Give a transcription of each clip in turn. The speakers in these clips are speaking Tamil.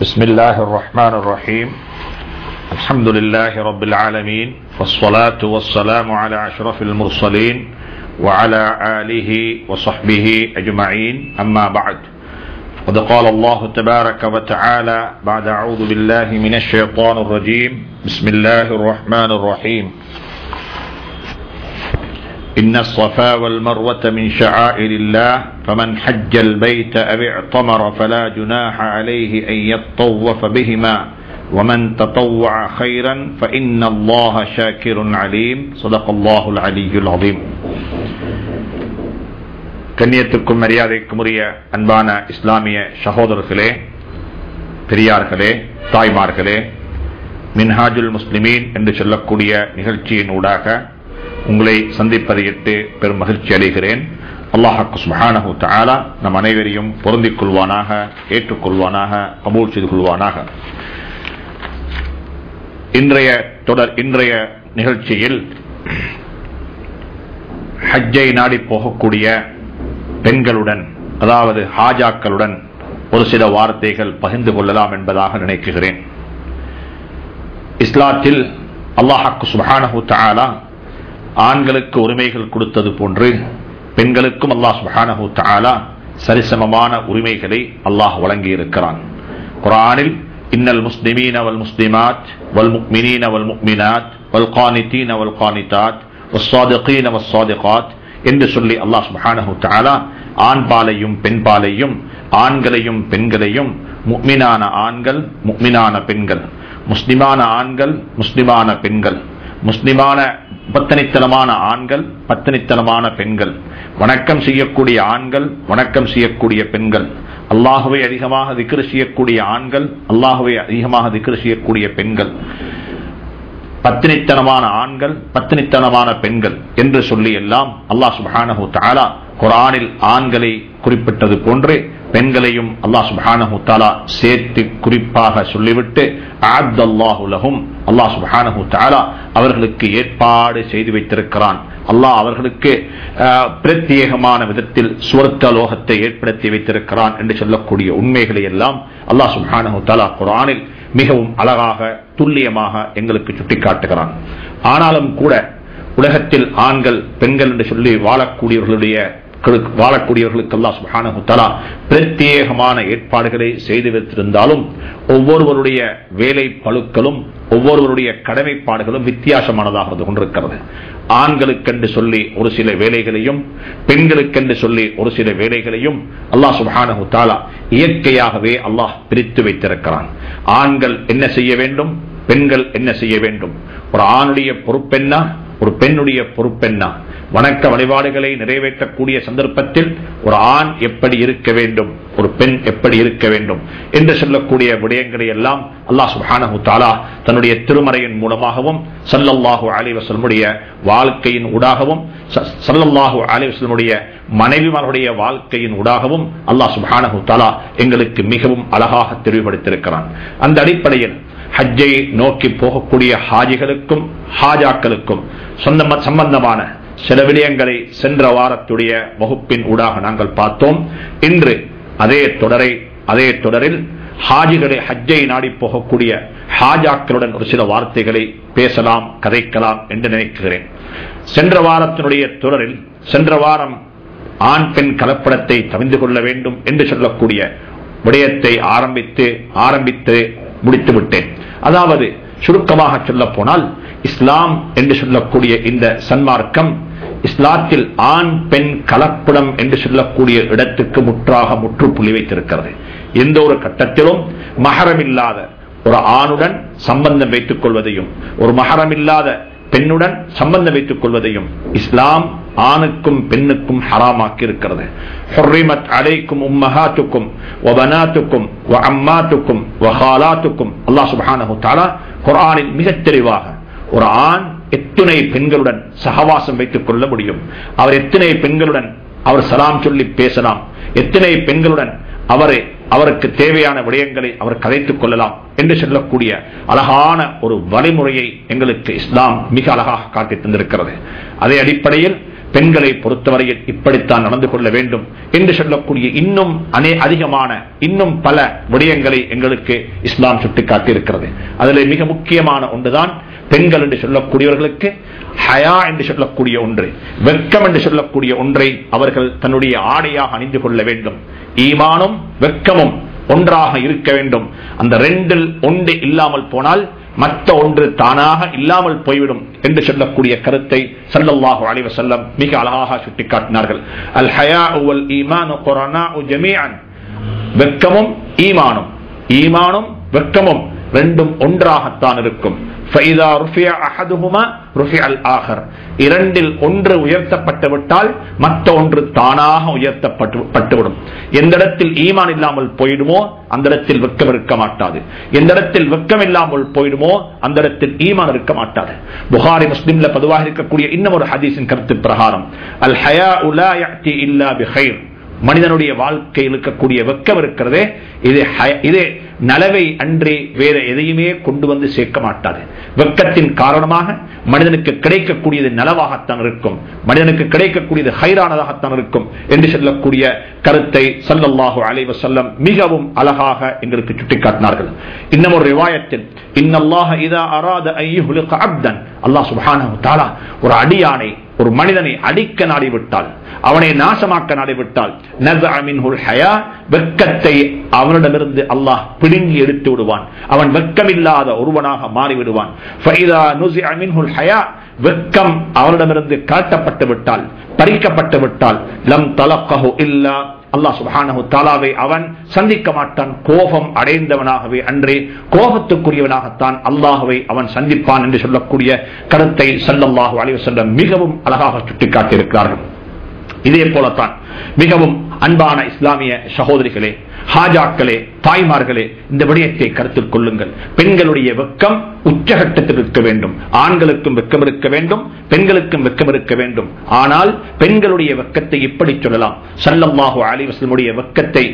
بسم الله الرحمن الرحيم. الحمد لله رب العالمين والصلاة والسلام على أشرف المرسلين وعلى آله وصحبه أجمعين. أما بعد قد قال الله تبارك وتعالى بعد أعوذ بالله من الشيطان الرجيم. بسم الله الرحمن الرحيم. إن الصفا والمروة من شعائر الله فمن حج البيت أو اعتمر فلا جناح عليه أن يطوف بهما ومن تطوع خيرا فإن الله شاكر عليم صدق الله العلي العظيم கண்ணியத்துக்கும் மரியாதைக்கும் உரிய அன்பான இஸ்லாமிய சகோதரர்களே பெரியார்களே தாய்மார்களே மின்ஹாஜுல் முஸ்லிமீன் என்று சொல்லக்கூடிய நிகழ்ச்சியின் ஊடாக உங்களை சந்திப்பதையிட்டு பெரும் மகிழ்ச்சி அடைகிறேன். அல்லாஹாக்கு சுஹானஹு தாலா நம் அனைவரையும் பொருந்திக் கொள்வானாக ஏற்றுக்கொள்வானாக கபூல் செய்து கொள்வானாக. இன்றைய தொடர் இன்றைய நிகழ்ச்சியில் ஹஜ்ஜை நாடி போகக்கூடிய பெண்களுடன் அதாவது ஹாஜாக்களுடன் ஒரு சில வார்த்தைகள் பகிர்ந்து கொள்ளலாம் என்பதாக நினைக்கிறேன். இஸ்லாத்தில் அல்லாஹாக்கு சுஹானஹு தாலா ஆண்களுக்கு உரிமைகள் கொடுத்தது போன்று பெண்களுக்கும் அல்லாஹ் சுஹானஹு தாலா சரிசமமான உரிமைகளை அல்லாஹ் வழங்கி இருக்கிறான் குரானில் இன்னல் முஸ்லிமீன் அவல் முஸ்லிமாத் வல் முக்மினீன் அவல் முக்மினாத் வல் கானித்தீன் அவல் கானிதாத் வஸ்வாதிகீன் அவஸ்வாதிகாத் என்று சொல்லி அல்லாஹ் சுபஹானஹு தாலா ஆண் பாலையும் பெண் பாலையும் ஆண்களையும் பெண்களையும் முக்மினான ஆண்கள் முக்மினான பெண்கள் முஸ்லிமான ஆண்கள் முஸ்லிமான பெண்கள் முஸ்லிமான பத்தனித்தனமான ஆண்கள் பத்தனித்தனமான பெண்கள். வணக்கம் செய்யக்கூடிய ஆண்கள் வணக்கம் செய்யக்கூடிய பெண்கள். அல்லாஹுவை அதிகமாக திக்ரு செய்யக்கூடிய ஆண்கள் அல்லாஹுவை அதிகமாக திக்ரு செய்யக்கூடிய பெண்கள். பத்தினித்தனமான ஆண்கள் பத்தினித்தனமான பெண்கள் என்று சொல்லி எல்லாம் அல்லாஹ் சுபானஹு தாலா குரானில் ஆண்களை குறிப்பிட்டது போன்று பெண்களையும் அல்லாஹ் சுபானஹு தாலா சேர்த்து குறிப்பாக சொல்லிவிட்டு அல்லாஹுலகும் அல்லாஹ் சுபானஹு தாலா அவர்களுக்கு ஏற்பாடு செய்து வைத்திருக்கிறான். அல்லாஹ் அவர்களுக்கு பிரத்யேகமான விதத்தில் சுவர்த்த லோகத்தை ஏற்படுத்தி வைத்திருக்கிறான் என்று சொல்லக்கூடிய உண்மைகளை எல்லாம் அல்லாஹ் சுபானஹு தாலா குரானில் மிகவும் அழகாக துல்லியமாக எங்களுக்கு சுட்டிக்காட்டுகிறான். ஆனாலும் கூட உலகத்தில் ஆண்கள் பெண்கள் என்று சொல்லி வாழக்கூடியவர்களுடைய வாழக்கூடியவர்களுக்கு அல்லா சுபானு பிரத்யேகமான ஏற்பாடுகளை செய்து வைத்திருந்தாலும் ஒவ்வொருவருடைய வேலை பழுக்களும் ஒவ்வொருவருடைய கடமைப்பாடுகளும் வித்தியாசமானதாக கொண்டிருக்கிறது. ஆண்களுக்கென்று சொல்லி ஒரு சில வேலைகளையும் பெண்களுக்கென்று சொல்லி ஒரு சில வேலைகளையும் அல்லாஹ் சுபானு தாலா இயற்கையாகவே அல்லாஹ் பிரித்து வைத்திருக்கிறான். ஆண்கள் என்ன செய்ய வேண்டும்? பெண்கள் என்ன செய்ய வேண்டும்? ஒரு ஆணுடைய பொறுப்பென்னா? ஒரு பெண்ணுடைய பொறுப்பெண்ணா வணக்க வழிபாடுகளை நிறைவேற்றக்கூடிய சந்தர்ப்பத்தில் ஒரு ஆண் எப்படி இருக்க வேண்டும்? ஒரு பெண் எப்படி இருக்க வேண்டும்? என்று சொல்லக்கூடிய விடயங்களை எல்லாம் அல்லாஹ் சுஹானஹு தாலா தன்னுடைய திருமறையின் மூலமாகவும் சல்லல்லாஹு அலிவசல்முடைய வாழ்க்கையின் ஊடாகவும் சல்லல்லாஹு அலிவசல்முடைய மனைவிமாருடைய வாழ்க்கையின் ஊடாகவும் அல்லாஹ் சுஹானஹு தாலா எங்களுக்கு மிகவும் அழகாக தெளிவுபடுத்தியிருக்கிறான். அந்த அடிப்படையில் ஹஜ்ஜை நோக்கி போகக்கூடிய ஹாஜிகளுக்கும் ஹாஜாக்களுக்கும் சொந்த சம்பந்தமான சில விடயங்களை சென்ற வாரத்துடைய வகுப்பின் ஊடாக நாங்கள் பார்த்தோம். இன்று அதே தொடரை அதே தொடரில் ஹாஜிகளை ஹஜ்ஜை நாடி போகக்கூடிய ஹாஜாக்களுடன் ஒரு சில வார்த்தைகளை பேசலாம் கதைக்கலாம் என்று நினைக்கிறேன். சென்ற வாரத்தினுடைய தொடரில் சென்ற வாரம் ஆண் பெண் கலப்படத்தை தவிந்து கொள்ள வேண்டும் என்று சொல்லக்கூடிய விடயத்தை ஆரம்பித்து ஆரம்பித்து முடித்து விட்டேன் அதாவது சுருக்கமாக சொல்ல போனால் இஸ்லாம் என்று சொல்லக்கூடிய இந்த சன்மார்க்கம் இஸ்லாத்தில் ஆண் பெண் கலப்படம் என்று சொல்லக்கூடிய இடத்துக்கு முற்றாக முற்றுப்புள்ளி வைத்திருக்கிறது. எந்த ஒரு கட்டத்திலும் மகரம் இல்லாத ஒரு ஆணுடன் சம்பந்தம் வைத்துக் கொள்வதையும் ஒரு மகரம் இல்லாத பெண்ணுடன் சம்பந்தம் வைத்துக் கொள்வதையும் இஸ்லாம் ஆணுக்கும் பெண்ணுக்கும் ஹராமாக்கி இருக்கிறது. ஹொர்ரிமத் அலைக்கும் உம்மஹாத்துக்கும் வபனாத்துக்கும் அம்மாத்துக்கும் வஹாலாத்துக்கும் அல்லாஹ் சுபஹானஹு தாலா குரானில் மிகத் தெளிவாக ஒரு ஆண் எத்தனை பெண்களுடன் சகவாசம் வைத்துக் கொள்ள முடியும். அவர் எத்தனை பெண்களுடன் அவர் சலாம் சொல்லி பேசலாம். எத்தனை பெண்களுடன் அவரை அவருக்கு தேவையான விடயங்களை அவர் கதைத்துக் கொள்ளலாம் என்று சொல்லக்கூடிய அழகான ஒரு வழிமுறையை எங்களுக்கு இஸ்லாம் மிக அழகாக காட்டி தந்திருக்கிறது. அதே அடிப்படையில் பெண்களை பொறுத்தவரையில் இப்படித்தான் நடந்து கொள்ள வேண்டும் என்று சொல்லக்கூடிய இன்னும் அனே அதிகமான இன்னும் பல விடயங்களை எங்களுக்கு இஸ்லாம் சுட்டிக்காட்டியிருக்கிறது. அதில் மிக முக்கியமான ஒன்றுதான் பெண்கள் என்று சொல்லக்கூடியவர்களுக்கு ஹயா என்று சொல்லக்கூடிய ஒன்று வெட்கம் என்று சொல்லக்கூடிய ஒன்றை அவர்கள் தன்னுடைய ஆடையாக அணிந்து கொள்ள வேண்டும். ஈமானும் வெட்கமும் ஒன்றாக இருக்க வேண்டும். அந்த ரெண்டில் ஒன்று இல்லாமல் போனால் மற்ற ஒன்று தானாக இல்லாமல் போய்விடும் என்று சொல்லக்கூடிய கருத்தை சல்லல்லாஹு அலைஹி செல்லம் மிக அழகாக சுட்டிக்காட்டினார்கள். அல் ஹயா வல் ஈமானு குரானாஉ ஈமானும். ஈமானும் வெட்கமும் ரெண்டும் ஒன்றாகத்தான் இருக்கும். இரண்டில் ஒன்று உயர்த்தப்பட்டுவிட்டால் மற்ற ஒன்று தானாக உயர்த்தப்பட்டுவிடும் எந்த இடத்தில் ஈமான் இல்லாமல் போயிடுமோ அந்த இடத்தில் வெக்கம் இருக்க மாட்டாது. எந்த இடத்தில் வெக்கம் இல்லாமல் போயிடுமோ அந்த இடத்தில் ஈமான் இருக்க மாட்டாது. புகாரி முஸ்லீம்ல பொதுவாக இருக்கக்கூடிய இன்னும் ஒரு ஹதீஸின் கருத்து பிரகாரம். அல் ஹயா உலா இல்லா பிஹைர். மனிதனுடைய வாழ்க்கையில் இருக்கக்கூடிய வெக்கம் இருக்கிறதே இது ஹய- இது நலவை அன்றே வேற எதையுமே கொண்டு வந்து சேர்க்க மாட்டாது. வெக்கத்தின் காரணமாக மனிதனுக்கு கிடைக்கக்கூடியது நலவாகத்தான் இருக்கும். மனிதனுக்கு கிடைக்கக்கூடியது ஹைரானதாகத்தான் இருக்கும் என்று சொல்லக்கூடிய கருத்தை சல்லல்லாஹு அலைவ செல்லம் மிகவும் அழகாக எங்களுக்கு சுட்டிக்காட்டினார்கள். இன்னும் ஒரு ரிவாயத்தில் இன்னல்லாஹ இதா அராத ஐயுஹுலுக அப்தன். அல்லாஹ் சுப்ஹானஹு ஒரு அடியானை ஒரு மனிதனை அடிக்க நாடிவிட்டால் அவனை நாசமாக்க நாடிவிட்டால் ஹயா வெட்கத்தை அவனிடமிருந்து அல்லாஹ் பிடுங்கி எடுத்து விடுவான். அவன் வெட்கமில்லாத ஒருவனாக மாறிவிடுவான். ஃபைதா ஹயா வெட்கம் அவனிடமிருந்து காட்டப்பட்டு விட்டால் பறிக்கப்பட்டு விட்டால் லம் தலக்கஹு இல்லா அல்லாஹ் சுபானு தாலாவை அவன் சந்திக்க மாட்டான். கோபம் அடைந்தவனாகவே அன்றே கோபத்துக்குரியவனாகத்தான் அல்லாஹவை அவன் சந்திப்பான் என்று சொல்லக்கூடிய கருத்தை சல்லல்லாஹு அலைஹி மிகவும் அழகாக சுட்டிக்காட்டியிருக்கிறார்கள். இதே போலத்தான் மிகவும் அன்பான இஸ்லாமிய சகோதரிகளே ஹாஜாக்களே தாய்மார்களே இந்த விடயத்தை கருத்தில் கொள்ளுங்கள். பெண்களுடைய வெக்கம் உச்சகட்டத்தில் இருக்க வேண்டும். ஆண்களுக்கும் வெக்கம் இருக்க வேண்டும் பெண்களுக்கும் வெக்கம் இருக்க வேண்டும். ஆனால் பெண்களுடைய வெக்கத்தை இப்படி சொல்லலாம். சல்லல்லாஹு அலிவசனுடைய வெக்கத்தை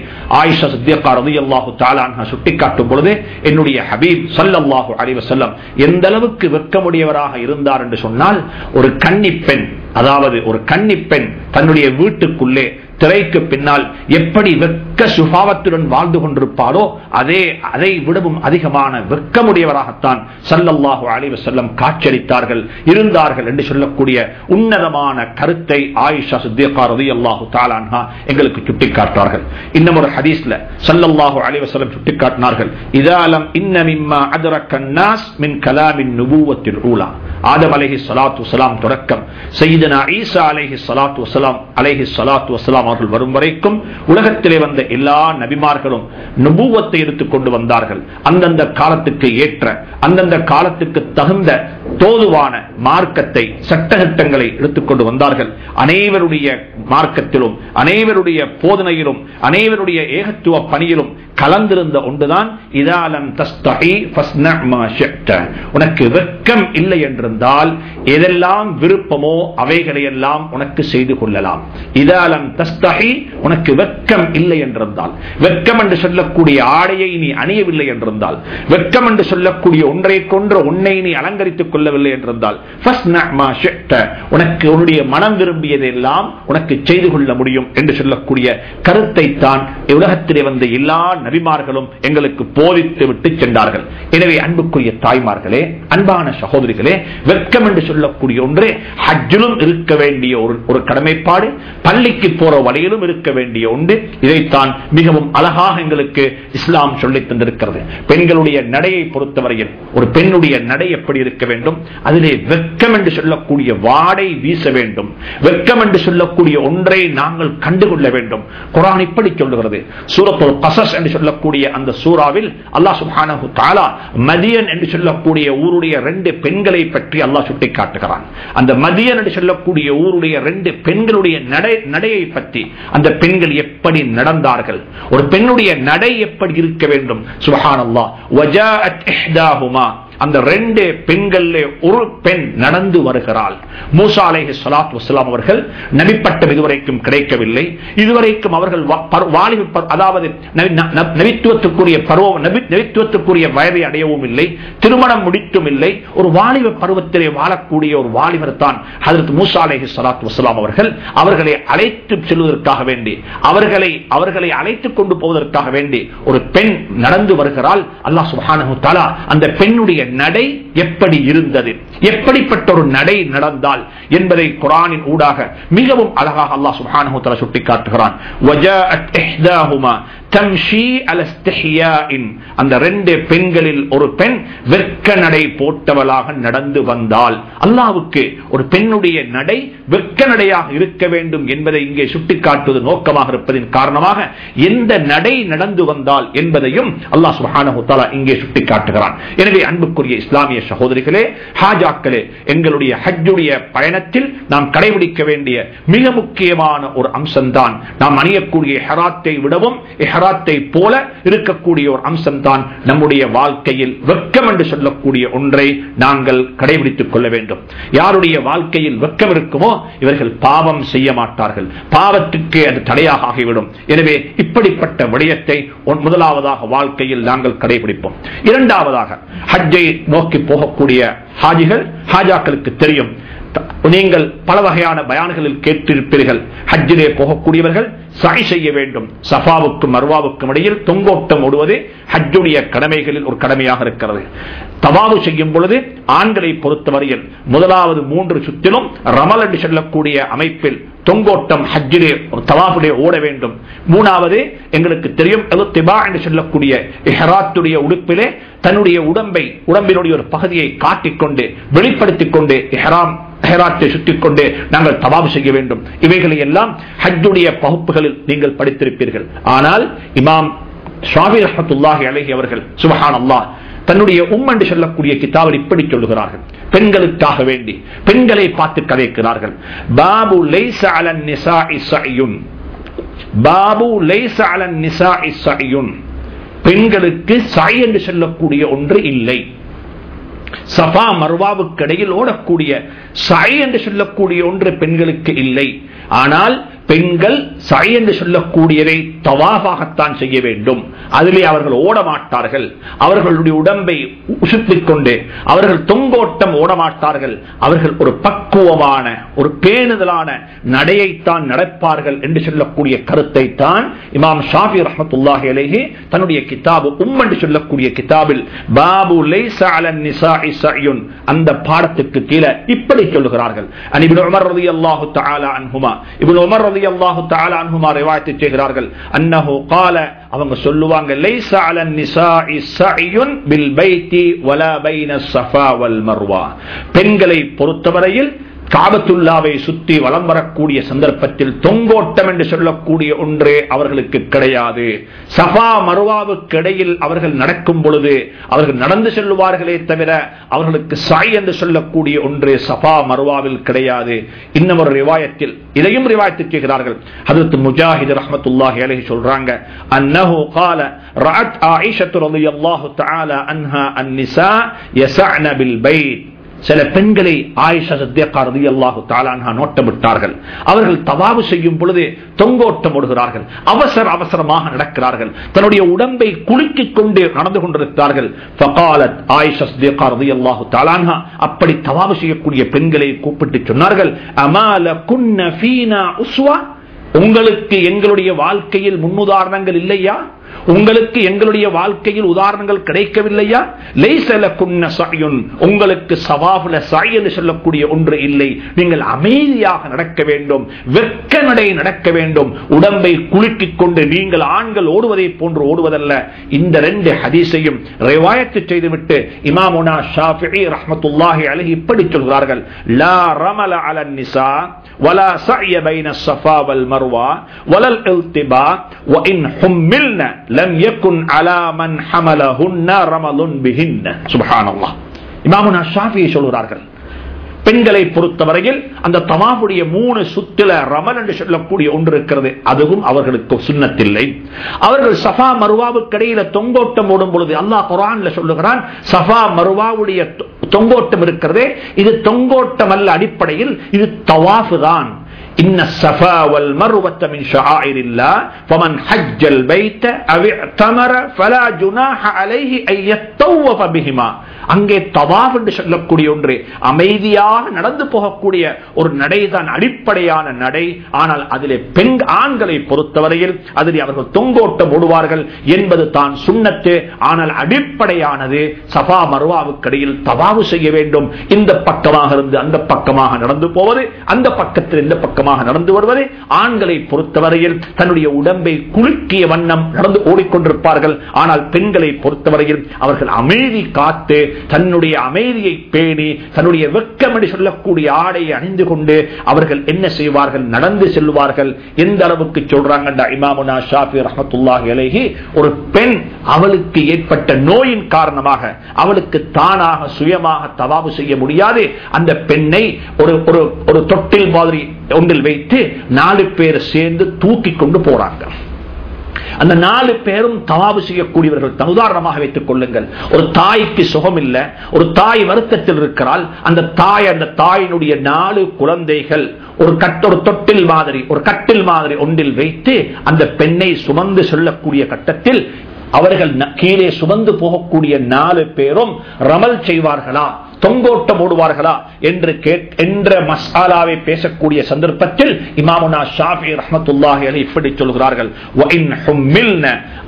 ஆயிஷா சித்தியக்கா ரலியல்லாஹு தாலான் சுட்டிக்காட்டும் பொழுது என்னுடைய ஹபீப் சல்லம்மாஹு அலிவசல்லம் எந்த அளவுக்கு வெக்கமுடையவராக இருந்தார் என்று சொன்னால் ஒரு கன்னி பெண் அதாவது ஒரு கன்னி பெண் தன்னுடைய வீட்டுக்குள்ளே திரைக்கு பின்னால் எப்படி மிக்க சுபாவத்துடன் வாழ்ந்து கொண்டிருப்பாரோ அதே அதை விடவும் அதிகமான வெக்கமுடையவராகத்தான் சல்லல்லாஹு அலைவ காட்சியளித்தார்கள் இருந்தார்கள் என்று சொல்லக்கூடிய உன்னதமான கருத்தை ஆயிஷா சுத்தியக்கார் அல்லாஹு தாலான்ஹா எங்களுக்கு சுட்டிக்காட்டார்கள். இன்னும் ஒரு ஹதீஸ்ல சல்லல்லாஹு அலைவ செல்லம் சுட்டிக்காட்டினார்கள் இதாலம் இன்னமிம்மா அதரக்கன்னாஸ் மின் கலாமின் நுபூவத்தில் ஊலா. ஆதம் அலஹி சலாத்து வலாம் தொடக்கம் செய்தனா ஈசா அலஹி சலாத்து வலாம் அலஹி சலாத்து வலாம் அவர்கள் வரும் வரைக்கும் உலகத்திலே வந்த எல்லா நபிமார்களும் நுபுவத்தை எடுத்துக் கொண்டு வந்தார்கள். அந்தந்த காலத்துக்கு ஏற்ற அந்தந்த காலத்துக்கு தகுந்த தோதுவான மார்க்கத்தை சட்டகட்டங்களை எடுத்துக்கொண்டு வந்தார்கள். அனைவருடைய மார்க்கத்திலும் அனைவருடைய போதனையிலும் அனைவருடைய ஏகத்துவ பணியிலும் கலந்திருந்த ஒன்றுதான் இதாலம் உனக்கு வெட்கம் இல்லை என்றிருந்தால் எதெல்லாம் விருப்பமோ அவைகளையெல்லாம் உனக்கு செய்து கொள்ளலாம். இதாலம் தஸ்தகி உனக்கு வெக்கம் இல்லை என்றிருந்தால். வெக்கம் என்று சொல்லக்கூடிய ஆடையை நீ அணியவில்லை என்றிருந்தால். வெக்கம் என்று சொல்லக்கூடிய ஒன்றை கொன்ற உன்னை நீ அலங்கரித்துக் கொள்ளவில்லை என்றிருந்தால் உனக்கு உன்னுடைய மனம் விரும்பியதெல்லாம் உனக்கு செய்து கொள்ள முடியும் என்று சொல்லக்கூடிய கருத்தை தான் உலகத்திலே வந்த எல்லா நபிமார்களும் எங்களுக்கு போதித்து விட்டு சென்றார்கள். எனவே அன்புக்குரிய தாய்மார்களே அன்பான சகோதரிகளே வெட்கம் என்று சொல்லக்கூடிய ஒன்று ஹஜ்ஜிலும் இருக்க வேண்டிய ஒரு ஒரு கடமைப்பாடு பள்ளிக்கு போற வழியிலும் இருக்க வேண்டிய ஒன்று இதைத்தான் மிகவும் அழகாக எங்களுக்கு இஸ்லாம் சொல்லித் தந்திருக்கிறது. பெண்களுடைய நடையை பொறுத்தவரையில் ஒரு பெண்ணுடைய நடை எப்படி இருக்க வேண்டும்? வேண்டும். அதிலே வெக்கம் என்று சொல்லக்கூடிய வாடை வீச வேண்டும். வெக்கம் என்று சொல்லக்கூடிய ஒன்றை நாங்கள் கண்டுகொள்ள வேண்டும். குரான் இப்படி சொல்லுகிறது. சூரத்துல் கசஸ் என்று சொல்லக்கூடிய அந்த சூறாவில் அல்லாஹ் சுப்ஹானஹு தாலா மதியன் என்று சொல்லக்கூடிய ஊருடைய ரெண்டு பெண்களை பற்றி அல்லாஹ் சுட்டி காட்டுகிறான் அந்த மதியன் என்று சொல்லக்கூடிய ஊருடைய ரெண்டு பெண்களுடைய நடை நடையை பற்றி அந்த பெண்கள் எப்படி நடந்தார்கள்? ஒரு பெண்ணுடைய நடை எப்படி இருக்க வேண்டும்? சுபஹானல்லாஹ். வஜாஅத் இஹ்தாஹுமா. அந்த ரெண்டு பெண்கள்ல ஒரு பெண் நடந்து வருகிறாள். மூசா அலேஹி சலாத் வஸலாம் அவர்கள் நபிப்பட்டம் இதுவரைக்கும் கிடைக்கவில்லை. இதுவரைக்கும் அவர்கள் வாலிப அதாவது நபித்துவத்துக்குரிய பருவம் நபித்துவத்துக்குரிய வயதை அடையவும் இல்லை. திருமணம் முடித்தும் இல்லை. ஒரு வாலிப பருவத்திலே வாழக்கூடிய ஒரு வாலிபர் தான் அதற்கு மூசா அலேஹி சலாத் வஸலாம் அவர்கள். அவர்களை அழைத்து செல்வதற்காக வேண்டி அவர்களை அவர்களை அழைத்துக் கொண்டு போவதற்காக வேண்டி ஒரு பெண் நடந்து வருகிறாள். அல்லாஹ் சுப்ஹானஹு தாலா அந்த பெண்ணுடைய நடை எப்படி இருந்தது? எப்படிப்பட்ட ஒரு நடை நடந்தால் என்பதை குரானின் ஊடாக மிகவும் அழகாக அல்லாஹ் சுப்ஹானஹு சுட்டி காட்டுகிறான் தம்ஷி அந்த ரெண்டு பெண்களில் ஒரு பெண் வெற்க நடை போட்டவளாக நடந்து வந்தால் அல்லாவுக்கு ஒரு பெண்ணுடைய நடை வெற்க நடையாக இருக்க வேண்டும் என்பதை இங்கே சுட்டிக்காட்டுவது நோக்கமாக இருப்பதின் காரணமாக எந்த நடை நடந்து வந்தால் என்பதையும் அல்லாஹ் சுப்ஹானஹு இங்கே சுட்டிக்காட்டுகிறான். எனவே அன்புக்குரிய இஸ்லாமிய சகோதரிகளே ஹாஜாக்களே எங்களுடைய ஹஜ்ஜுடைய பயணத்தில் நாம் கடைபிடிக்க வேண்டிய மிக முக்கியமான ஒரு அம்சம்தான். நாம் அணியக்கூடிய ஹெராத்தை விடவும் ஹெராத்தை போல இருக்கக்கூடிய ஒரு அம்சம்தான் நம்முடைய வாழ்க்கையில் வெக்கம் என்று சொல்லக்கூடிய ஒன்றை நாங்கள் கடைபிடித்துக் கொள்ள வேண்டும். யாருடைய வாழ்க்கையில் வெக்கம் இருக்குமோ இவர்கள் பாவம் செய்ய மாட்டார்கள். பாவத்துக்கு அது தடையாக ஆகிவிடும். எனவே இப்படிப்பட்ட விடயத்தை முதலாவதாக வாழ்க்கையில் நாங்கள் கடைபிடிப்போம். இரண்டாவதாக ஹஜ்ஜை நோக்கி போகக்கூடிய ஹாஜிகள் ஹாஜாக்களுக்கு தெரியும். நீங்கள் பல வகையான பயான்களில் கேட்டிருப்பீர்கள். ஹஜ்ஜிலே போகக்கூடியவர்கள் சாய் செய்ய வேண்டும். சஃபாவுக்கும் மர்வாவுக்கும் இடையில் தொங்கோட்டம் ஓடுவது ஹஜ்ஜுடைய கடமைகளில் ஒரு கடமையாக இருக்கிறது. தவாவு செய்யும் பொழுது ஆண்களை பொறுத்தவரையில் முதலாவது மூன்று சுற்றிலும் ரமல் என்று சொல்லக்கூடிய அமைப்பில் தொங்கோட்டம் ஹஜ்ஜிலே ஒரு தவாஃபிலே ஓட வேண்டும். மூணாவது எங்களுக்கு தெரியும் திபா என்று சொல்லக்கூடிய இஹராத்துடைய உடுப்பிலே தன்னுடைய உடம்பை உடம்பினுடைய ஒரு பகுதியை காட்டிக்கொண்டு வெளிப்படுத்திக் கொண்டு இஹராம் ஹெராத்தை சுற்றிக் கொண்டு நாங்கள் தவாபு செய்ய வேண்டும். இவைகளை எல்லாம் ஹஜ்ஜுடைய பகுப்புகளில் நீங்கள் படித்திருப்பீர்கள். ஆனால் இமாம் ஷாபி ரஹத்துல்லாஹி அலைஹி அவர்கள் சுபஹான் அல்லாஹ் தன்னுடைய உம் என்று சொல்லக்கூடிய கிதாபில் இப்படி சொல்லுகிறார்கள். பெண்களுக்காக வேண்டி பெண்களை பார்த்து கதைக்கிறார்கள். பாபு லைஸ அலன் பாபு லைஸ அலன் பெண்களுக்கு சாய் என்று சொல்லக்கூடிய ஒன்று இல்லை. சபா மர்வாவுக்கு இடையில் ஓடக்கூடிய சாய் என்று சொல்லக்கூடிய ஒன்று பெண்களுக்கு இல்லை. ஆனால் பெண்கள் சாய் என்று சொல்லக்கூடியதை தவாஃபாகத்தான் செய்ய வேண்டும். அதிலே அவர்கள் ஓடமாட்டார்கள். அவர்களுடைய உடம்பை உசுத்திக் கொண்டு அவர்கள் தொங்கோட்டம் ஓடமாட்டார்கள். அவர்கள் ஒரு பக்குவமான ஒரு பேணுதலான நடையைத்தான் நடப்பார்கள் என்று சொல்லக்கூடிய கருத்தை தான் இமாம் ஷாஃபி ரஹமத்துல்லாஹி அலேஹி தன்னுடைய கிதாபு உம் என்று சொல்லக்கூடிய கிதாபில் பாபு லைஸ அந்த பாடத்துக்கு கீழே இப்படி சொல்லுகிறார்கள். அன் இப்னு உமர் ரலியல்லாஹு தாலா அன்ஹுமா. இபின் உமர் ரதி செய்கிறார்கள். அன்னஹு கால அவங்க சொல்லுவாங்க லைசா அலன் நிசாஇ சஅயுன் பில் பைத்தி வலா வல் மர்வா. பெண்களை பொறுத்தவரையில் காபத்துல்லாவை சுத்தி வலம் வரக்கூடிய சந்தர்ப்பத்தில் தொங்கோட்டம் என்று சொல்லக்கூடிய ஒன்றே அவர்களுக்கு கிடையாது சஃபா மருவாவுக்கு இடையில் அவர்கள் நடக்கும் பொழுது அவர்கள் நடந்து செல்லுவார்களே தவிர அவர்களுக்கு சாய் என்று சொல்லக்கூடிய ஒன்று சஃபா மருவாவில் கிடையாது இன்னும் ஒரு ரிவாயத்தில் இதையும் ரிவாயத்து செய்கிறார்கள் அதற்கு முஜாஹித் ரஹமத்துல்லாஹி அலைஹி சொல்றாங்க அன்னஹு قال رأت عائشة رضي الله تعالى عنها النساء يسعن بالبيت சில பெண்களை ஆயிஷா சத்தியக்கா நோட்டமிட்டார்கள். அவர்கள் தவாவு செய்யும் பொழுது தொங்கோட்டம் ஓடுகிறார்கள் அவசர அவசரமாக நடக்கிறார்கள். தன்னுடைய உடம்பை குலுக்கிக் கொண்டு நடந்து கொண்டிருக்கிறார்கள். ஃபகாலத் ஆயிஷா சத்தியக்கா ரலியல்லாஹு அப்படி தவாவு செய்யக்கூடிய பெண்களை கூப்பிட்டு சொன்னார்கள் அமால குன்ன ஃபீனா உஸ்வா? உங்களுக்கு எங்களுடைய வாழ்க்கையில் முன்னுதாரணங்கள் இல்லையா? உங்களுக்கு எங்களுடைய வாழ்க்கையில் உதாரணங்கள் கிடைக்கவில்லையா? லைசல குன்ன சாயுன். உங்களுக்கு சவாபுல சாய் சொல்லக்கூடிய ஒன்று இல்லை. நீங்கள் அமைதியாக நடக்க வேண்டும். வெக்க நடை நடக்க வேண்டும். உடம்பை குலுக்கிக் கொண்டு நீங்கள் ஆண்கள் ஓடுவதை போன்று ஓடுவதல்ல. இந்த ரெண்டு ஹதீஸையும் ரிவாயத்து செய்துவிட்டு இமாமுனா ஷாஃபி ரஹமத்துல்லாஹி அலைஹி இப்படி சொல்கிறார்கள். லா ரமல அலன் நிசா. ولا سعي بين الصفا والمروى ولا الالتباء وإن حملن لم يكن على من حملهن رمل بهن. سبحان الله. إمامنا الشافعي এই ষোলো பெண்களை பொறுத்தவரையில் அந்த தவாவுடைய மூணு சுத்தில ரமல் என்று சொல்லக்கூடிய ஒன்று இருக்கிறது. அதுவும் அவர்களுக்கு சுண்ணத்தில்லை. அவர்கள் சஃபா மருவாவுக்கு இடையில தொங்கோட்டம் ஓடும் பொழுது அல்லாஹ் குரான்ல சொல்லுகிறான் சஃபா மருவாவுடைய தொ- தொங்கோட்டம் இருக்கிறதே இது தொங்கோட்டம் அல்ல அடிப்படையில் இது தவாஃபு தான். إن الصفا والمروة من شعائر الله فمن حج البيت أو اعتمر فلا جناح عليه أن يتطوف بهما அங்கே தவாப் என்று சொல்லக்கூடிய ஒன்று அமைதியாக நடந்து போகக்கூடிய ஒரு நடைதான் அடிப்படையான நடை ஆனால் அதிலே பெண் ஆண்களை பொறுத்தவரையில் அதில் அவர்கள் தொங்கோட்டம் ஓடுவார்கள் என்பது தான் சுண்ணத்து ஆனால் அடிப்படையானது சபா மருவாவுக்கு இடையில் தவாவு செய்ய வேண்டும் இந்த பக்கமாக இருந்து அந்த பக்கமாக நடந்து போவது அந்த பக்கத்தில் இந்த பக்கமாக நடந்து வருவது ஆண்களை பொறுத்தவரையில் தன்னுடைய உடம்பை குலுக்கிய வண்ணம் நடந்து ஓடிக்கொண்டிருப்பார்கள். ஆனால் பெண்களை பொறுத்தவரையில் அவர்கள் அமைதி காத்து தன்னுடைய அமைதியை பேணி தன்னுடைய வெக்கம் என்று சொல்லக்கூடிய ஆடையை அணிந்து கொண்டு அவர்கள் என்ன செய்வார்கள்? நடந்து செல்வார்கள். எந்த அளவுக்கு சொல்றாங்க இமாமுனா ஷாஃபி ரஹமத்துல்லாஹி அலைஹி? ஒரு பெண் அவளுக்கு ஏற்பட்ட நோயின் காரணமாக அவளுக்கு தானாக சுயமாக தவாபு செய்ய முடியாது. அந்த பெண்ணை ஒரு ஒரு தொட்டில் மாதிரி ஒன்று கழுத்தில் வைத்து நாலு பேர் சேர்ந்து தூக்கி கொண்டு போறாங்க அந்த நாலு பேரும் தவாபு செய்யக்கூடியவர்கள். தன் உதாரணமாக வைத்துக் கொள்ளுங்கள். ஒரு தாய்க்கு சுகம் இல்லை ஒரு தாய் வருத்தத்தில் இருக்கிறாள். அந்த தாய் அந்த தாயினுடைய நாலு குழந்தைகள் ஒரு கட்ட ஒரு தொட்டில் மாதிரி ஒரு கட்டில் மாதிரி ஒன்றில் வைத்து அந்த பெண்ணை சுமந்து செல்லக்கூடிய கட்டத்தில் அவர்கள் கீழே சுமந்து போகக்கூடிய நாலு பேரும் ரமல் செய்வார்களா? தொங்கோட்டம் ஓடுவார்களா என்று என்ற மசாலாவை பேசக்கூடிய சந்தர்ப்பத்தில் இமாமுனா ஷாஃபி ரஹமத்துல்லாஹி அலி இப்படி சொல்கிறார்கள்.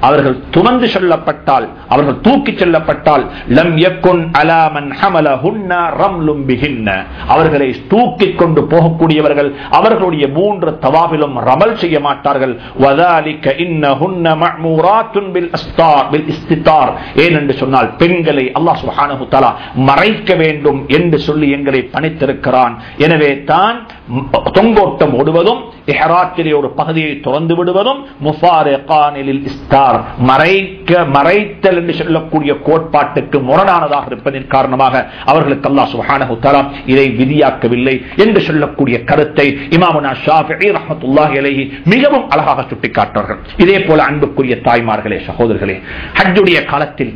அவர்கள் துமந்து செல்லப்பட்டால் அவர்கள் தூக்கிச் செல்லப்பட்டால் லம் யக்குன் அலாமன் ஹமல ஹுன்னா ரம்லும் பிஹின்ன அவர்களை தூக்கிக் கொண்டு போகக்கூடியவர்கள் அவர்களுடைய மூன்று தவாவிலும் ரமல் செய்ய மாட்டார்கள். வதாலிக இன்னஹுன்ன மஅமூராத்துன் பில் அஸ்தார் பில் இஸ்திதார் ஏனென்று சொன்னால் பெண்களை அல்லாஹ் சுஹானஹு தஆலா மறைக்க வேண்டும் என்று சொல்லி எங்களை பணித்திருக்கிறான். எனவே தான் தொங்கோட்டம் ஓடுவதும் இஹராத்திலே ஒரு பகுதியை திறந்து விடுவதும் மறைக்க மறைத்தல் என்று சொல்லக்கூடிய கோட்பாட்டுக்கு முரணானதாக இருப்பதன் காரணமாக அவர்களுக்கு அல்லா சுப்ஹானஹு இதை விதியாக்கவில்லை என்று சொல்லக்கூடிய கருத்தை இமாமுனா ஷாஃபிஈ ரஹ்மத்துல்லாஹி அலைஹி மிகவும் அழகாக சுட்டிக்காட்டார்கள் இதே போல அன்புக்குரிய தாய்மார்களே சகோதரர்களே ஹஜ்ஜுடைய காலத்தில்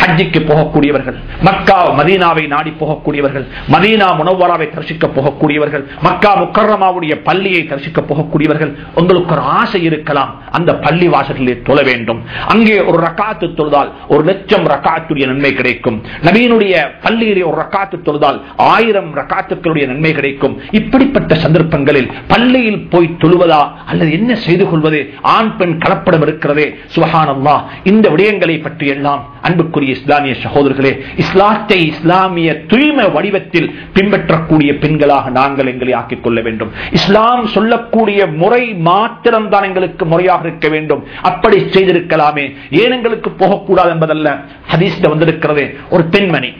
ஹஜ்ஜிக்கு போகக்கூடியவர்கள் மக்கா மதீனாவை நாடி போகக்கூடியவர்கள் மதீனா முனவராவை தரிசிக்க போகக்கூடியவர்கள் மக்கா முக்கரமாவுடைய பள்ளியை தரிசிக்க போகக்கூடியவர்கள் உங்களுக்கு ஒரு ஆசை இருக்கலாம் அந்த பள்ளி வாசலிலே தொழ வேண்டும். அங்கே ஒரு ரக்காத்து தொழுதால் ஒரு லட்சம் ரக்காத்துடைய நன்மை கிடைக்கும். நவீனுடைய பள்ளியிலே ஒரு ரக்காத்து தொழுதால் ஆயிரம் ரக்காத்துக்களுடைய நன்மை கிடைக்கும். இப்படிப்பட்ட சந்தர்ப்பங்களில் பள்ளியில் போய் தொழுவதா அல்லது என்ன செய்து கொள்வது? ஆண் பெண் கலப்படம் இருக்கிறதே. சுபஹானல்லாஹ். இந்த விடயங்களை பற்றி எல்லாம் அன்புக்குரிய இஸ்லாமிய சகோதரர்களே இஸ்லாத்தை இஸ்லாமிய தூய்மை வடிவத்தில் பின்பற்றக்கூடிய பெண்களாக நாங்கள் எங்களை ஆக்கிக் கொள்ள வேண்டும். இஸ்லாம் சொல்லக்கூடிய முறை மாத்திரம்தான் எங்களுக்கு முறையாக இருக்க வேண்டும். அப்படி செய்திருக்கலாமே. ஏன் எங்களுக்கு போகக்கூடாது என்பதல்ல. ஹதீஸ்ல வந்திருக்கிறது ஒரு பெண்மணி.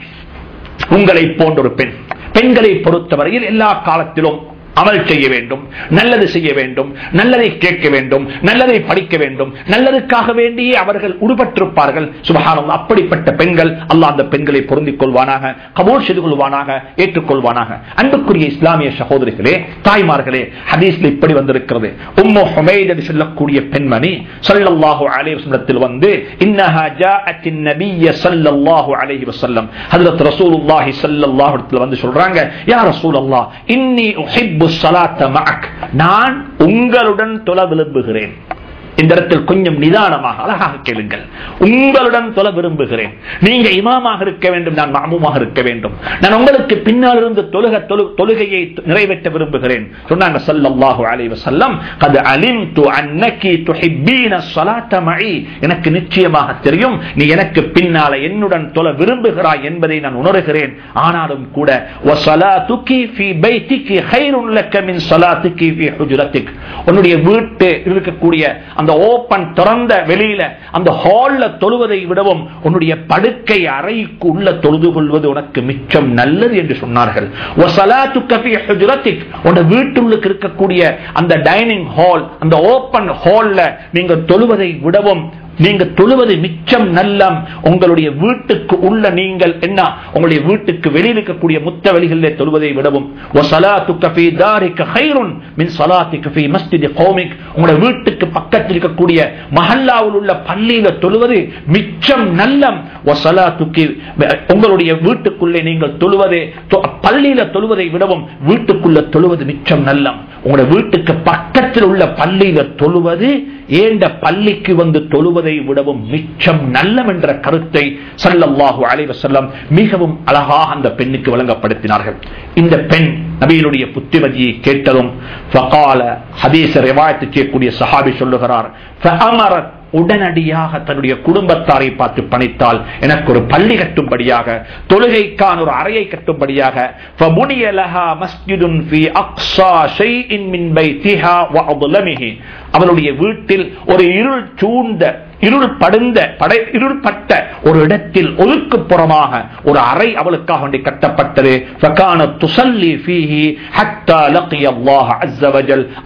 உங்களை போன்ற ஒரு பெண். பெண்களை பொறுத்தவரையில் எல்லா காலத்திலும் அமல் செய்ய வேண்டும் நல்லது செய்ய வேண்டும் நல்லதை கேட்க வேண்டும் நல்லதை படிக்க வேண்டும் நல்லதுக்காக வேண்டியே அவர்கள் உடுபட்டிருப்பார்கள் சுபகானம் அப்படிப்பட்ட பெண்கள் அல்லா அந்த பெண்களை பொருந்திக் கொள்வானாக கபூர் செய்து கொள்வானாக ஏற்றுக்கொள்வானாக. அன்புக்குரிய இஸ்லாமிய சகோதரிகளே தாய்மார்களே ஹதீஸ்ல இப்படி வந்திருக்கிறது. உம்மு ஹுமைத் என்று சொல்லக்கூடிய பெண்மணி சல்லல்லாஹு அலைஹி வந்து இன்னஹா ஜாஅத்தின் நபிய சல்லல்லாஹு அலைஹி வஸல்லம். ஹஜ்ரத் ரசூலுல்லாஹி சல்லல்லாஹு அலைஹி வந்து சொல்றாங்க யா ரசூலல்லாஹ் இன்னி உஹிப்பு ஸலாத்த மாக் நான் உங்களுடன் தொழ விரும்புகிறேன். இந்த இடத்தில் கொஞ்சம் நிதானமாக அழகாக கேளுங்கள். உங்களுடன் சொல்ல விரும்புகிறேன். நீங்க இமாமாக இருக்க வேண்டும் நான் மாமூமாக இருக்க வேண்டும். நான் உங்களுக்கு பின்னால் இருந்து தொழுக தொழுகையை நிறைவேற்ற விரும்புகிறேன். சொன்னாங்க எனக்கு நிச்சயமாக தெரியும் நீ எனக்கு பின்னால என்னுடன் தொல விரும்புகிறாய் என்பதை நான் உணர்கிறேன். ஆனாலும் கூட உன்னுடைய வீட்டு இருக்கக்கூடிய அந்த ஓப்பன் திறந்த வெளியில அந்த ஹால்ல தொழுவதை விடவும் உன்னுடைய படுக்கை அறைக்கு உள்ள தொழுது கொள்வது உனக்கு மிச்சம் நல்லது என்று சொன்னார்கள். வீட்டுள்ளுக்கு இருக்கக்கூடிய அந்த டைனிங் ஹால் அந்த ஓப்பன் ஹால்ல நீங்க தொழுவதை விடவும் நீங்க தொழுவது மிச்சம் நல்லம். உங்களுடைய வீட்டுக்கு உள்ள நீங்கள் என்ன? உங்களுடைய வீட்டுக்கு வெளியில் இருக்கக்கூடிய முத்த வழிகளிலே தொழுவதை விடவும். உங்களுடைய வீட்டுக்கு பக்கத்தில் இருக்கக்கூடிய மஹல்லாவில் உள்ள பள்ளியில தொழுவது மிச்சம் நல்லம். உங்களுடைய வீட்டுக்குள்ளே நீங்கள் தொழுவதே பள்ளியில தொழுவதை விடவும் வீட்டுக்குள்ள தொழுவது மிச்சம் நல்லம். உங்களுடைய வீட்டுக்கு பக்கத்தில் உள்ள பள்ளியில தொழுவது ஏண்ட பள்ளிக்கு வந்து தொழுவதை விடவும் மிச்சம் நல்லம் என்ற கருத்தை சல்லல்லாஹு அலைவசல்லம் மிகவும் அழகாக அந்த பெண்ணுக்கு வழங்கப்படுத்தினார்கள். இந்த பெண் நபியினுடைய புத்திமதியை கேட்டதும் ஃபகால செய்யக்கூடிய சஹாபி சொல்லுகிறார் உடனடியாக தன்னுடைய குடும்பத்தாரை பார்த்து பணித்தால் எனக்கு ஒரு பள்ளி கட்டும்படியாக தொழுகைக்கான ஒரு அறையை கட்டும்படியாக அவனுடைய வீட்டில் ஒரு இருள் சூழ்ந்த இருள் படுந்த படை இருள்பட்ட ஒரு இடத்தில் ஒதுக்குப்புறமாக ஒரு அறை அவளுக்காக வேண்டி கட்டப்பட்டது.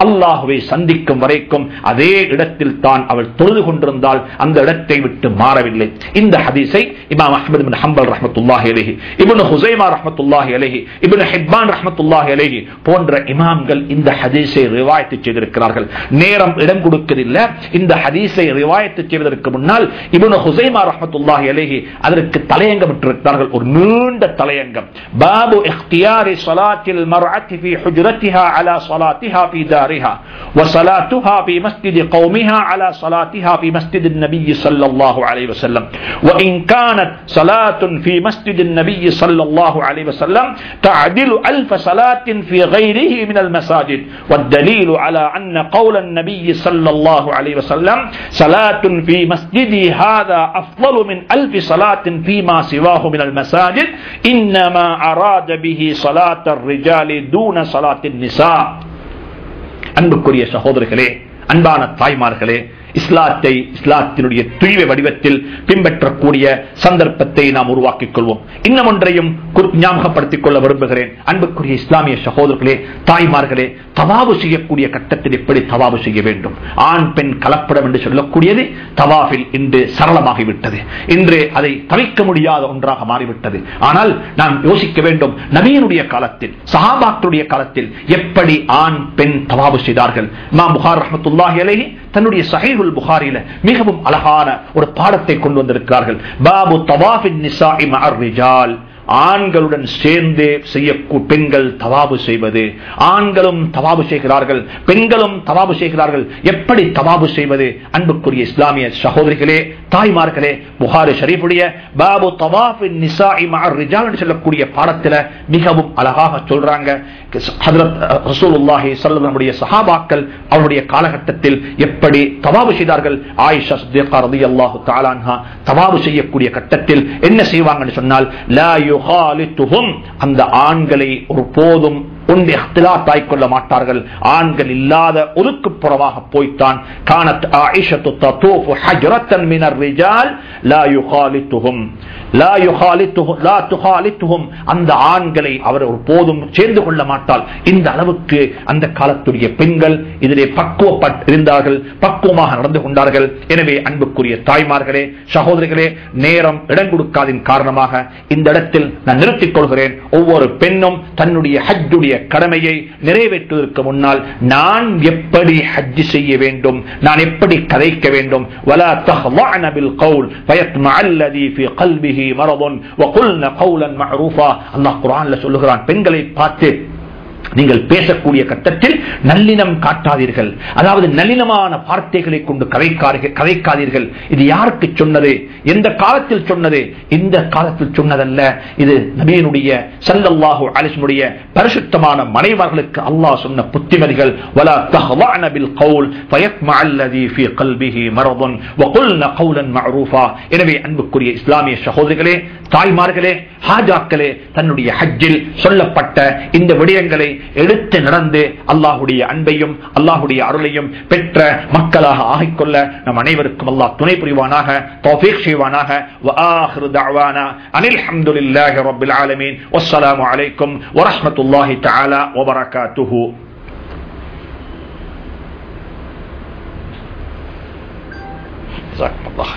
அல்லாஹுவை சந்திக்கும் வரைக்கும் அதே இடத்தில் தான் அவள் தொழுது கொண்டிருந்தால் அந்த இடத்தை விட்டு மாறவில்லை. இந்த ஹதீஸை இமாம் அஹமது பின் ஹம்பல் ரஹமத்துல்லாஹி அலஹி இபின் ஹுசைமா ரஹமத்துல்லாஹி அலஹி இபின் ஹிப்பான் ரஹமத்துல்லாஹி அலஹி போன்ற இமாம்கள் இந்த ஹதீஸை ரிவாய்த்து செய்திருக்கிறார்கள். நேரம் இடம் கொடுக்கவில்லை இந்த ஹதீஸை ரிவாயத்தை செய்வதற்கு முன்னால் இவனு ஹுசைமா ரஹமத்துல்லாஹி அலைஹி அதற்கு தலையங்கம் இட்டிருக்கிறார்கள் ஒரு நீண்ட தலையங்கம் பாபு இஹ்தியாரி ஸலாத்தில் மர்அத்தி ஃபீ ஹுஜரத்திஹா அலா ஸலாத்திஹா ஃபீ தாரிஹா வ ஸலாத்துஹா ஃபீ மஸ்ஜித் கௌமிஹா அலா ஸலாத்திஹா ஃபீ மஸ்ஜித் النبي ஸல்லல்லாஹு அலைஹி வஸல்லம் வ இன் கானத் صلاة ஃபீ மஸ்ஜித் النبي ஸல்லல்லாஹு அலைஹி வஸல்லம் தஅதிலு அல்ஃப ஸலாத்தின் ஃபீ في மினல் من வ والدليل அலா أن قول النبي صلى الله عليه وسلم صلاة في مسجدي هذا أفضل من ألف صلاة فيما سواه من المساجد إنما أراد به صلاة الرجال دون صلاة النساء அன்புக்குரிய சகோதரர்களே அன்பான தாய்மார்களே இஸ்லாத்தை இஸ்லாத்தினுடைய தூய்மை வடிவத்தில் பின்பற்றக்கூடிய சந்தர்ப்பத்தை நாம் உருவாக்கிக் கொள்வோம். இன்னும் ஒன்றையும் ஞாபகப்படுத்திக் கொள்ள விரும்புகிறேன். அன்புக்குரிய இஸ்லாமிய சகோதரர்களே தாய்மார்களே தவாபு செய்யக்கூடிய கட்டத்தில் எப்படி தவாபு செய்ய வேண்டும்? ஆண் பெண் கலப்படம் என்று சொல்லக்கூடியது தவாஃபில் இன்று சரளமாகிவிட்டது. இன்று அதை தவிர்க்க முடியாத ஒன்றாக மாறிவிட்டது. ஆனால் நாம் யோசிக்க வேண்டும் நவீனுடைய காலத்தில் சஹாபாக்களுடைய காலத்தில் எப்படி ஆண் பெண் தவாபு செய்தார்கள்? இமாம் புகார் ரஹமத்துல்லாஹி அலேஹி தன்னுடைய சஹீஹுல் புகாரில மிகவும் அழகான ஒரு பாடத்தை கொண்டு வந்திருக்கிறார்கள். பாபு தவாஃபின் நிசாஇ மஅர் ஆண்களுடன் சேர்ந்து செய்ய பெண்கள் தவாபு செய்வது. ஆண்களும் தவாபு செய்கிறார்கள். பெண்களும் தவாபு செய்கிறார்கள். எப்படி தவாபு செய்வது? அன்புக்குரிய இஸ்லாமிய சகோதரிகளே தாய்மார்களே புகாரி ஷரீஃபுடைய பாபு தவாஃபின் நிசாஇ மஅர் ரிஜால் என்று சொல்லக்கூடிய பாடத்துல மிகவும் அழகாக சொல்றாங்க. ஹஜ்ரத் ரசூலுல்லாஹி ஸல்லல்லாஹு சஹாபாக்கள் அவருடைய காலகட்டத்தில் எப்படி தவாபு செய்தார்கள்? ஆயிஷா சித்திகா ரலியல்லாஹு தஆலா அன்ஹா. தவாபு செய்யக்கூடிய கட்டத்தில் என்ன செய்வாங்கன்னு சொன்னால் லா அந்த ஆண்களை ஒரு போதும் ஒன்று இஹ்திலாத்தாய் கொள்ள மாட்டார்கள். ஆண்கள் இல்லாத ஒதுக்குப்புறமாக போய்த்தான். காணத் ஆயிஷத்து தத்தூஃபு ஹஜ்ரத்தன் மினர் ரிஜால் லா லா லா அந்த ஆண்களை அவர் ஒரு போதும் சேர்ந்து கொள்ள மாட்டால். இந்த அளவுக்கு அந்த காலத்துடைய பெண்கள் இதிலே பக்குவப்பட்டிருந்தார்கள் பக்குவமாக நடந்து கொண்டார்கள். எனவே அன்புக்குரிய தாய்மார்களே சகோதரிகளே நேரம் இடம் கொடுக்காதின் காரணமாக இந்த இடத்தில் நான் நிறுத்திக் கொள்கிறேன். ஒவ்வொரு பெண்ணும் தன்னுடைய ஹஜ்ஜுடைய கடமையை நிறைவேற்றுவதற்கு முன்னால் நான் எப்படி ஹஜ் செய்ய வேண்டும் நான் எப்படி கதைக்க வேண்டும் ولا تخضعن بالقول فيطمع الذي في قلبه مرض وقلن قولا معروفا அல்லாஹ் குர்ஆன்ல சொல்லுகிறான் பெண்களை பார்த்து நீங்கள் பேசக்கூடிய கட்டத்தில் நல்லினம் காட்டாதீர்கள். அதாவது நல்லினமான வார்த்தைகளை கொண்டு கதைக்காதீர்கள் இது யாருக்கு சொன்னது? எந்த காலத்தில் சொன்னது? இந்த காலத்தில் சொன்னதல்ல. இது நபியனுடைய சல்லல்லாஹு அலிசனுடைய பரிசுத்தமான மனைவர்களுக்கு அல்லாஹ் சொன்ன புத்திமதிகள். எனவே அன்புக்குரிய இஸ்லாமிய சகோதரிகளே தாய்மார்களே ஹாஜாக்களே தன்னுடைய ஹஜ்ஜில் சொல்லப்பட்ட இந்த விடயங்களை எடுத்து நடந்து அல்லாஹுடைய அன்பையும் அல்லாஹுடைய அருளையும் பெற்ற மக்களாக ஆகிக்கொள்ள நம் அனைவருக்கும் அல்லாஹ் துணை புரிவானாக தௌஃபீக் செய்வானாக وآخر دعوانا أن الحمد لله رب العالمين والسلام عليكم ورحمة الله تعالى وبركاته ஜஸாக்கல்லாஹ்.